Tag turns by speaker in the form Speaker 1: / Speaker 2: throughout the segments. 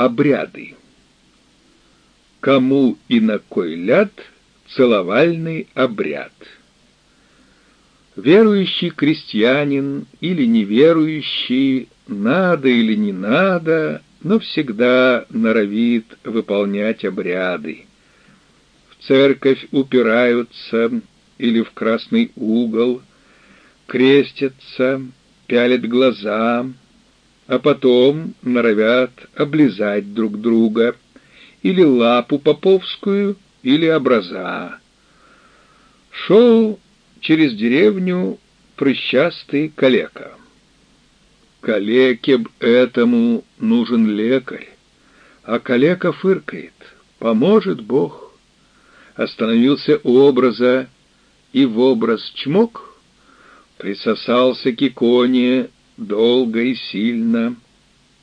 Speaker 1: обряды. Кому и на кой ляд целовальный обряд? Верующий крестьянин или неверующий, надо или не надо, но всегда норовит выполнять обряды. В церковь упираются или в красный угол, крестятся, пялят глаза, а потом норовят облизать друг друга, или лапу поповскую, или образа. Шел через деревню прыщастый калека. Калеке б этому нужен лекарь, а калека фыркает. Поможет Бог. Остановился образа, и в образ чмок присосался к иконе долго и сильно,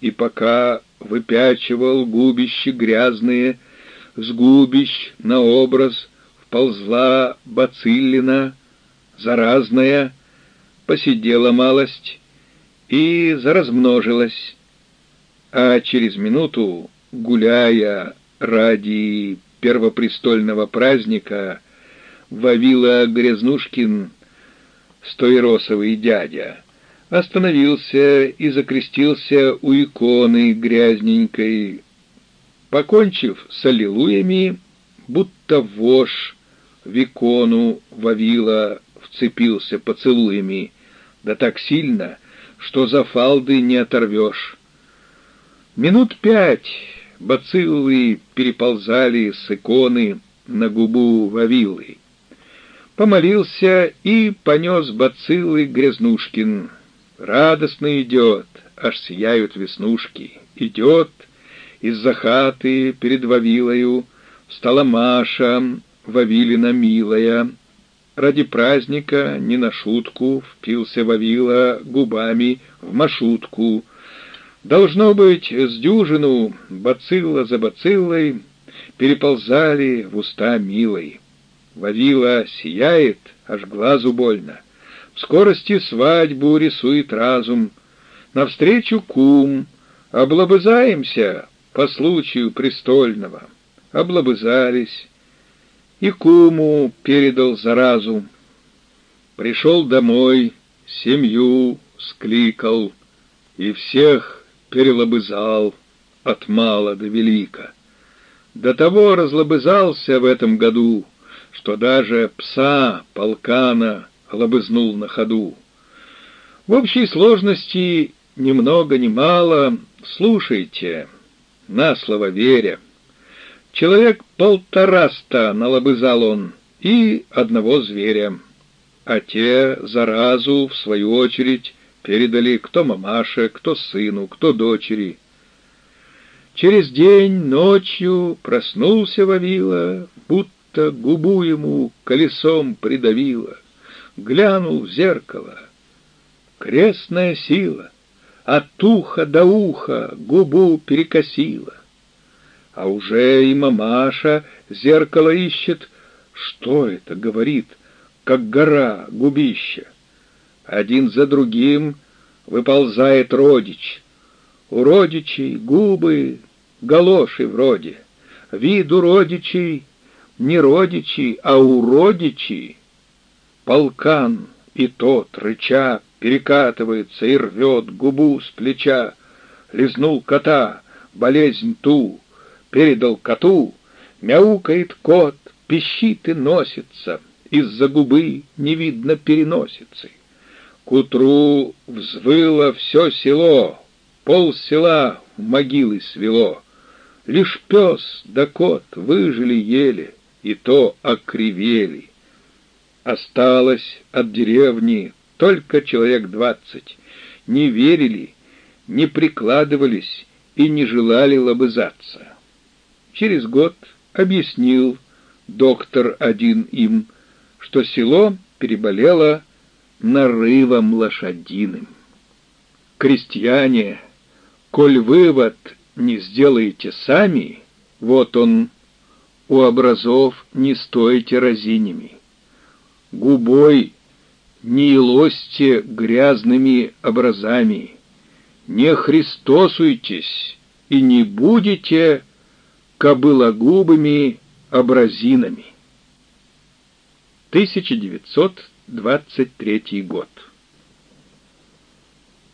Speaker 1: и пока выпячивал губищи грязные, с губищ на образ вползла бациллина, заразная, посидела малость и заразмножилась, а через минуту, гуляя ради первопрестольного праздника, Вавила Грязнушкин, стоиросовый дядя, остановился и закрестился у иконы грязненькой. Покончив с аллилуями, будто вож в икону Вавила вцепился поцелуями, да так сильно, что за фалды не оторвешь. Минут пять бациллы переползали с иконы на губу Вавилы. Помолился и понес бациллы Грязнушкин. Радостно идет, аж сияют веснушки. Идет из-за хаты перед Вавилою, встала Маша, Вавилина милая, Ради праздника, не на шутку, впился Вавила губами в машутку. Должно быть, с дюжину, бацилла за бациллой, переползали в уста милой. Вавила сияет, аж глазу больно. Скорости свадьбу рисует разум. Навстречу кум, облобызаемся по случаю престольного. Облобызались, и куму передал заразу. Пришел домой, семью скликал и всех перелобызал от мала до велика. До того разлобызался в этом году, что даже пса полкана лобызнул на ходу. В общей сложности ни много ни мало, слушайте, на слово веря. Человек полтораста налобызал он, и одного зверя. А те заразу, в свою очередь, передали кто мамаше, кто сыну, кто дочери. Через день ночью проснулся Вавила, будто губу ему колесом придавило. Глянул в зеркало. Крестная сила от уха до уха губу перекосила а уже и мамаша зеркало ищет. Что это, говорит, как гора, губища? Один за другим выползает родич. У родичей губы, галоши вроде. Вид у родичей не родичи, а уродичи. Полкан и тот, рыча, перекатывается и рвет губу с плеча. Лизнул кота, болезнь ту, передал коту, мяукает кот, пищит и носится, из-за губы не видно переносицы. К утру взвыло все село, пол села в могилы свело. Лишь пес да кот выжили еле, и то окривели. Осталось от деревни только человек двадцать. Не верили, не прикладывались и не желали лобызаться. Через год объяснил доктор один им, что село переболело нарывом лошадиным. Крестьяне, коль вывод не сделаете сами, вот он, у образов не стойте разинями. Губой не лосьте грязными образами, не христосуйтесь, и не будете кобылогубыми образинами. 1923 год.